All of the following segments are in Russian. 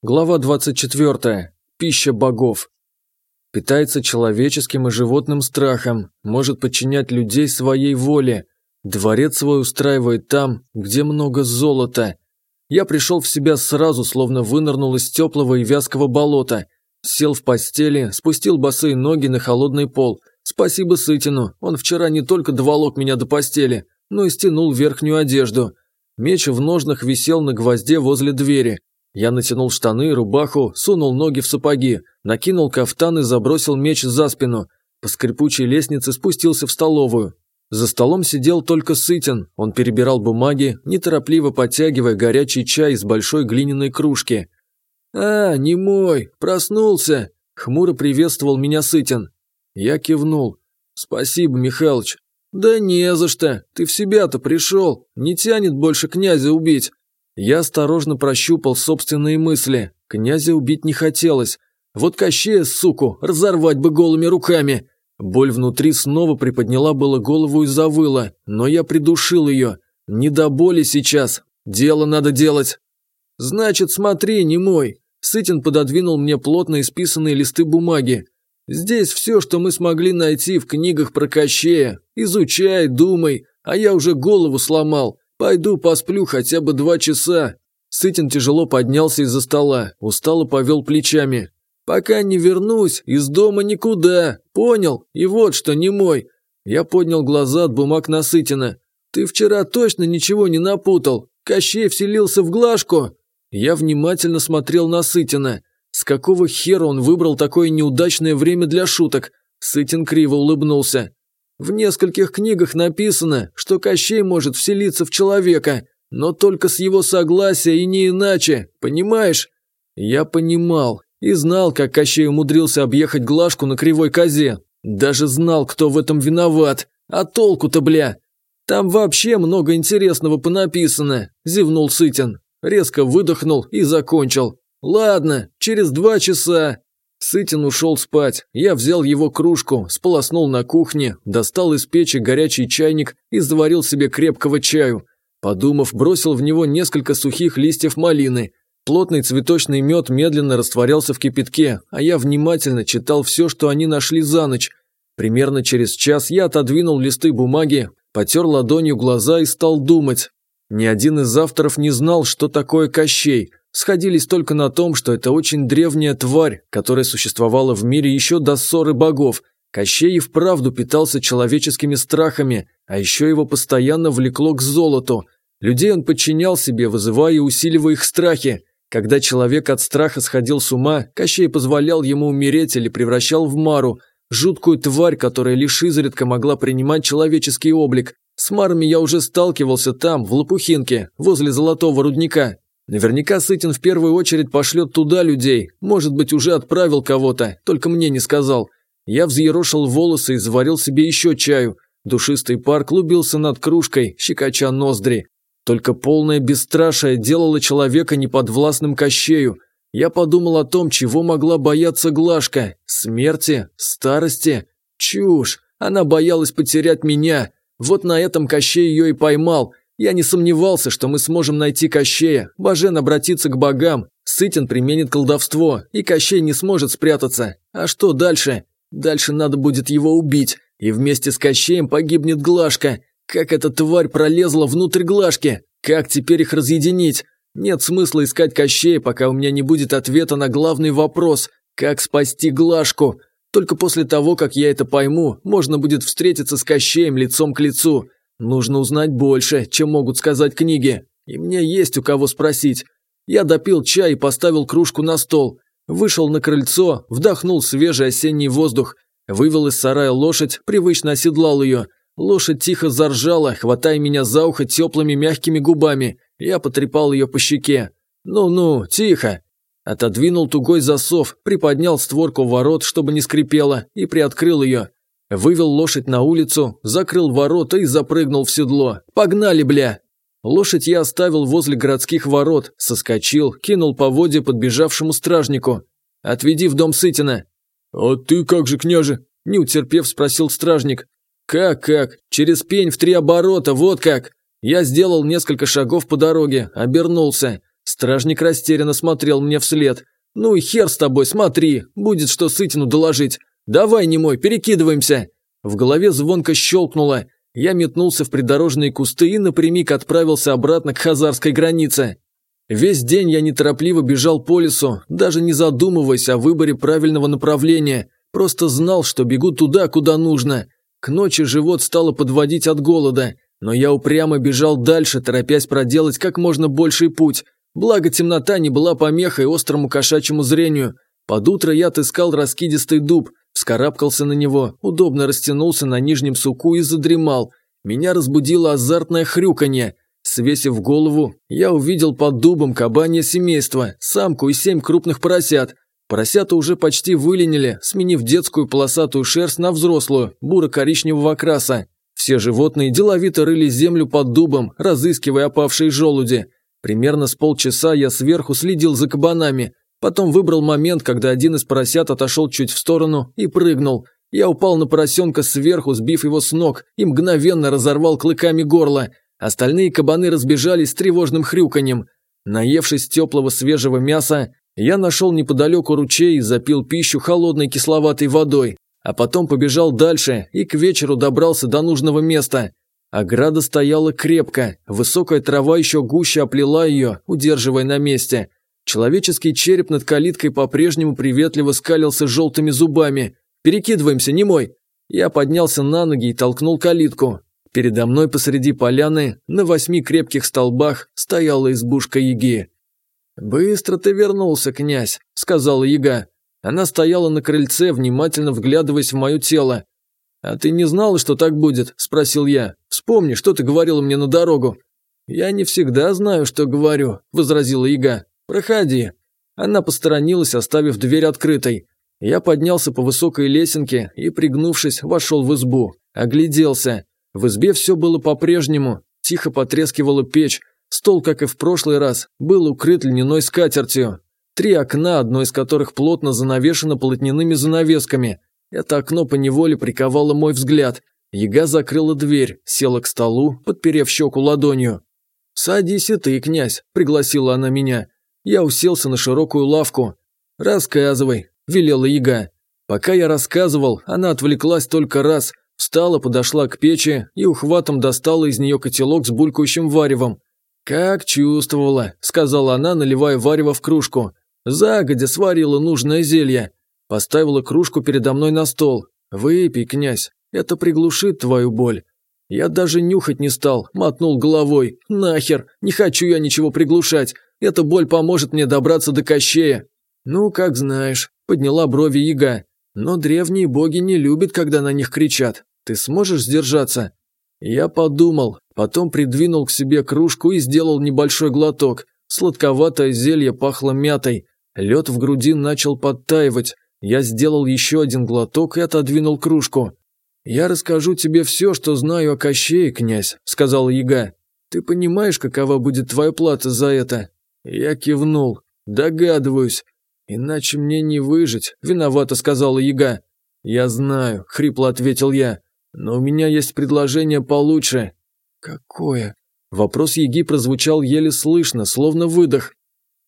Глава 24. Пища богов. Питается человеческим и животным страхом, может подчинять людей своей воле. Дворец свой устраивает там, где много золота. Я пришел в себя сразу, словно вынырнул из теплого и вязкого болота. Сел в постели, спустил босые ноги на холодный пол. Спасибо Сытину, он вчера не только доволок меня до постели, но и стянул верхнюю одежду. Меч в ножнах висел на гвозде возле двери. Я натянул штаны, рубаху, сунул ноги в сапоги, накинул кафтан и забросил меч за спину. По скрипучей лестнице спустился в столовую. За столом сидел только Сытин, он перебирал бумаги, неторопливо подтягивая горячий чай из большой глиняной кружки. «А, не мой, проснулся!» – хмуро приветствовал меня Сытин. Я кивнул. «Спасибо, Михалыч». «Да не за что, ты в себя-то пришел, не тянет больше князя убить. Я осторожно прощупал собственные мысли. Князя убить не хотелось. Вот Кощея, суку, разорвать бы голыми руками. Боль внутри снова приподняла было голову и завыла, но я придушил ее. Не до боли сейчас. Дело надо делать. Значит, смотри, не мой. Сытин пододвинул мне плотно исписанные листы бумаги. Здесь все, что мы смогли найти в книгах про Кощея. Изучай, думай, а я уже голову сломал. «Пойду посплю хотя бы два часа». Сытин тяжело поднялся из-за стола, устало повел плечами. «Пока не вернусь, из дома никуда. Понял? И вот что, не мой». Я поднял глаза от бумаг на Сытина. «Ты вчера точно ничего не напутал? Кощей вселился в Глажку?» Я внимательно смотрел на Сытина. С какого хера он выбрал такое неудачное время для шуток? Сытин криво улыбнулся. В нескольких книгах написано, что Кощей может вселиться в человека, но только с его согласия и не иначе, понимаешь? Я понимал и знал, как Кощей умудрился объехать Глашку на кривой козе. Даже знал, кто в этом виноват. А толку-то, бля? Там вообще много интересного понаписано, зевнул Сытин. Резко выдохнул и закончил. Ладно, через два часа. Сытин ушел спать. Я взял его кружку, сполоснул на кухне, достал из печи горячий чайник и заварил себе крепкого чаю. Подумав, бросил в него несколько сухих листьев малины. Плотный цветочный мед медленно растворялся в кипятке, а я внимательно читал все, что они нашли за ночь. Примерно через час я отодвинул листы бумаги, потер ладонью глаза и стал думать. Ни один из авторов не знал, что такое Кощей – сходились только на том, что это очень древняя тварь, которая существовала в мире еще до ссоры богов. Кощей и вправду питался человеческими страхами, а еще его постоянно влекло к золоту. Людей он подчинял себе, вызывая и усиливая их страхи. Когда человек от страха сходил с ума, Кощей позволял ему умереть или превращал в Мару, жуткую тварь, которая лишь изредка могла принимать человеческий облик. С Марами я уже сталкивался там, в Лопухинке, возле золотого рудника. Наверняка Сытин в первую очередь пошлет туда людей, может быть, уже отправил кого-то, только мне не сказал. Я взъерошил волосы и заварил себе еще чаю. Душистый пар клубился над кружкой, щекоча ноздри. Только полное бесстрашие делало человека неподвластным кощею. Я подумал о том, чего могла бояться Глашка. Смерти? Старости? Чушь! Она боялась потерять меня. Вот на этом Кощей ее и поймал – я не сомневался, что мы сможем найти Кощея. Бажен обратится к богам, Сытин применит колдовство, и Кощей не сможет спрятаться. А что дальше? Дальше надо будет его убить, и вместе с Кощеем погибнет Глашка. Как эта тварь пролезла внутрь Глашки? Как теперь их разъединить? Нет смысла искать Кощея, пока у меня не будет ответа на главный вопрос – как спасти Глашку? Только после того, как я это пойму, можно будет встретиться с Кощеем лицом к лицу – Нужно узнать больше, чем могут сказать книги. И мне есть у кого спросить. Я допил чай и поставил кружку на стол. Вышел на крыльцо, вдохнул свежий осенний воздух. Вывел из сарая лошадь, привычно оседлал ее. Лошадь тихо заржала, хватая меня за ухо теплыми мягкими губами. Я потрепал ее по щеке. «Ну-ну, тихо!» Отодвинул тугой засов, приподнял створку ворот, чтобы не скрипело, и приоткрыл ее. Вывел лошадь на улицу, закрыл ворота и запрыгнул в седло. «Погнали, бля!» Лошадь я оставил возле городских ворот, соскочил, кинул по воде подбежавшему стражнику. «Отведи в дом Сытина». «А ты как же, княже?» – не утерпев, спросил стражник. «Как-как? Через пень в три оборота, вот как!» Я сделал несколько шагов по дороге, обернулся. Стражник растерянно смотрел мне вслед. «Ну и хер с тобой, смотри, будет что Сытину доложить. Давай, немой, перекидываемся!» В голове звонко щелкнуло. Я метнулся в придорожные кусты и напрямик отправился обратно к хазарской границе. Весь день я неторопливо бежал по лесу, даже не задумываясь о выборе правильного направления. Просто знал, что бегу туда, куда нужно. К ночи живот стало подводить от голода, но я упрямо бежал дальше, торопясь проделать как можно больший путь. Благо темнота не была помехой острому кошачьему зрению. Под утро я отыскал раскидистый дуб, Скарабкался на него, удобно растянулся на нижнем суку и задремал. Меня разбудило азартное хрюканье. Свесив голову, я увидел под дубом кабанье семейство, самку и семь крупных поросят. Поросята уже почти выленили, сменив детскую полосатую шерсть на взрослую, буро-коричневого окраса. Все животные деловито рыли землю под дубом, разыскивая опавшие желуди. Примерно с полчаса я сверху следил за кабанами, Потом выбрал момент, когда один из поросят отошел чуть в сторону и прыгнул. Я упал на поросенка сверху, сбив его с ног, и мгновенно разорвал клыками горло. Остальные кабаны разбежались с тревожным хрюканьем. Наевшись теплого свежего мяса, я нашел неподалеку ручей и запил пищу холодной кисловатой водой. А потом побежал дальше и к вечеру добрался до нужного места. Ограда стояла крепко, высокая трава еще гуще оплела ее, удерживая на месте – Человеческий череп над калиткой по-прежнему приветливо скалился желтыми зубами. «Перекидываемся, не мой. Я поднялся на ноги и толкнул калитку. Передо мной посреди поляны, на восьми крепких столбах, стояла избушка Яги. «Быстро ты вернулся, князь», – сказала Яга. Она стояла на крыльце, внимательно вглядываясь в мое тело. «А ты не знала, что так будет?» – спросил я. «Вспомни, что ты говорила мне на дорогу». «Я не всегда знаю, что говорю», – возразила Ига. «Проходи». Она посторонилась, оставив дверь открытой. Я поднялся по высокой лесенке и, пригнувшись, вошел в избу. Огляделся. В избе все было по-прежнему. Тихо потрескивала печь. Стол, как и в прошлый раз, был укрыт льняной скатертью. Три окна, одно из которых плотно занавешено полотняными занавесками. Это окно поневоле приковало мой взгляд. Яга закрыла дверь, села к столу, подперев щеку ладонью. «Садись и ты, князь», – пригласила она меня. Я уселся на широкую лавку. «Рассказывай», – велела Ига. Пока я рассказывал, она отвлеклась только раз, встала, подошла к печи и ухватом достала из нее котелок с булькающим варевом. «Как чувствовала», – сказала она, наливая варево в кружку. «Загодя сварила нужное зелье». Поставила кружку передо мной на стол. «Выпей, князь, это приглушит твою боль». Я даже нюхать не стал, мотнул головой. «Нахер, не хочу я ничего приглушать, эта боль поможет мне добраться до Кощея». «Ну, как знаешь», – подняла брови Ига. «Но древние боги не любят, когда на них кричат. Ты сможешь сдержаться?» Я подумал, потом придвинул к себе кружку и сделал небольшой глоток. Сладковатое зелье пахло мятой. Лед в груди начал подтаивать. Я сделал еще один глоток и отодвинул кружку. «Я расскажу тебе все, что знаю о Кощее, князь», – сказал Яга. «Ты понимаешь, какова будет твоя плата за это?» Я кивнул. «Догадываюсь. Иначе мне не выжить», — виновато сказала яга. «Я знаю», — хрипло ответил я. «Но у меня есть предложение получше». «Какое?» Вопрос Яги прозвучал еле слышно, словно выдох.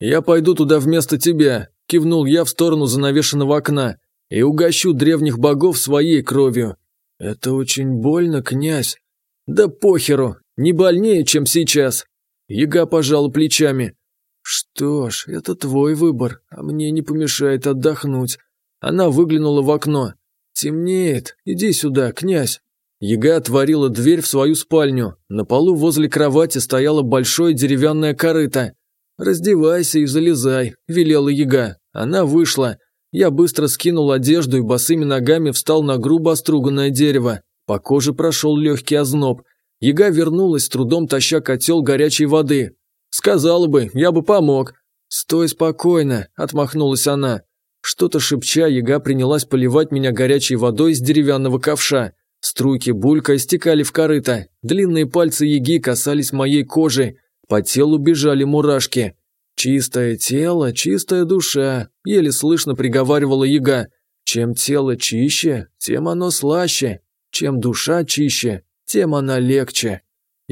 «Я пойду туда вместо тебя», – кивнул я в сторону занавешенного окна, – «и угощу древних богов своей кровью». «Это очень больно, князь». «Да похеру, не больнее, чем сейчас». Яга пожал плечами. «Что ж, это твой выбор, а мне не помешает отдохнуть». Она выглянула в окно. «Темнеет. Иди сюда, князь». Яга отворила дверь в свою спальню. На полу возле кровати стояло большое деревянное корыто. «Раздевайся и залезай», – велела Яга. Она вышла. Я быстро скинул одежду и босыми ногами встал на грубо оструганное дерево. По коже прошел легкий озноб. Яга вернулась, с трудом таща котел горячей воды. Сказала бы, я бы помог. Стой спокойно, отмахнулась она. Что-то шепча, яга принялась поливать меня горячей водой из деревянного ковша. Струйки булька стекали в корыто, длинные пальцы яги касались моей кожи, по телу бежали мурашки. «Чистое тело, чистая душа», – еле слышно приговаривала яга. «Чем тело чище, тем оно слаще, чем душа чище, тем она легче».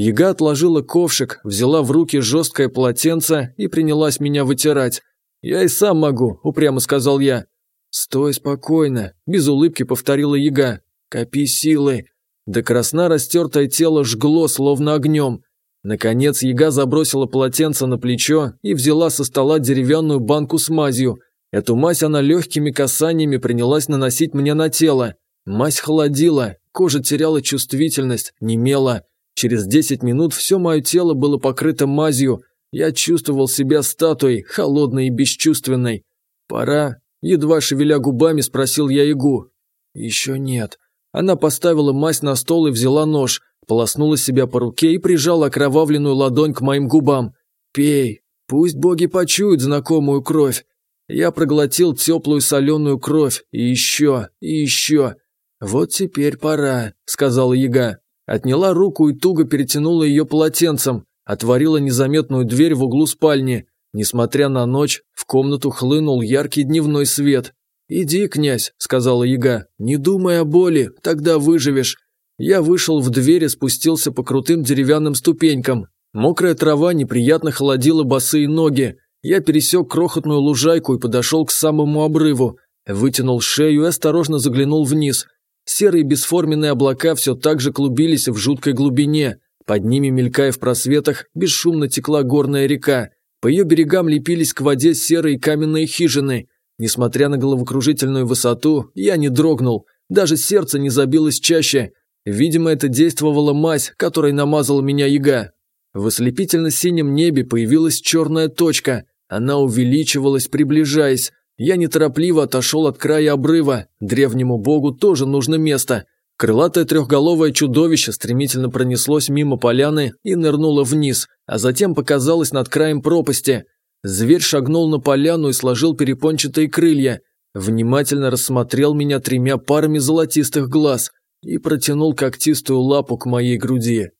Яга отложила ковшик, взяла в руки жесткое полотенце и принялась меня вытирать. «Я и сам могу», – упрямо сказал я. «Стой спокойно», – без улыбки повторила Яга. «Копи силы». До красна растертое тело жгло, словно огнем. Наконец Яга забросила полотенце на плечо и взяла со стола деревянную банку с мазью. Эту мазь она легкими касаниями принялась наносить мне на тело. Мазь холодила, кожа теряла чувствительность, немела. Через 10 минут все мое тело было покрыто мазью, я чувствовал себя статуей, холодной и бесчувственной. «Пора?» – едва шевеля губами спросил я Игу. «Еще нет». Она поставила мазь на стол и взяла нож, полоснула себя по руке и прижала окровавленную ладонь к моим губам. «Пей, пусть боги почуют знакомую кровь». Я проглотил теплую соленую кровь, и еще, и еще. «Вот теперь пора», – сказала Яга отняла руку и туго перетянула ее полотенцем, отворила незаметную дверь в углу спальни. Несмотря на ночь, в комнату хлынул яркий дневной свет. «Иди, князь», – сказала яга, – «не думай о боли, тогда выживешь». Я вышел в дверь и спустился по крутым деревянным ступенькам. Мокрая трава неприятно холодила босые ноги. Я пересек крохотную лужайку и подошел к самому обрыву. Вытянул шею и осторожно заглянул вниз – Серые бесформенные облака все так же клубились в жуткой глубине. Под ними, мелькая в просветах, бесшумно текла горная река. По ее берегам лепились к воде серые каменные хижины. Несмотря на головокружительную высоту, я не дрогнул. Даже сердце не забилось чаще. Видимо, это действовала мазь, которой намазала меня яга. В ослепительно-синем небе появилась черная точка. Она увеличивалась, приближаясь. Я неторопливо отошел от края обрыва. Древнему богу тоже нужно место. Крылатое трехголовое чудовище стремительно пронеслось мимо поляны и нырнуло вниз, а затем показалось над краем пропасти. Зверь шагнул на поляну и сложил перепончатые крылья. Внимательно рассмотрел меня тремя парами золотистых глаз и протянул когтистую лапу к моей груди.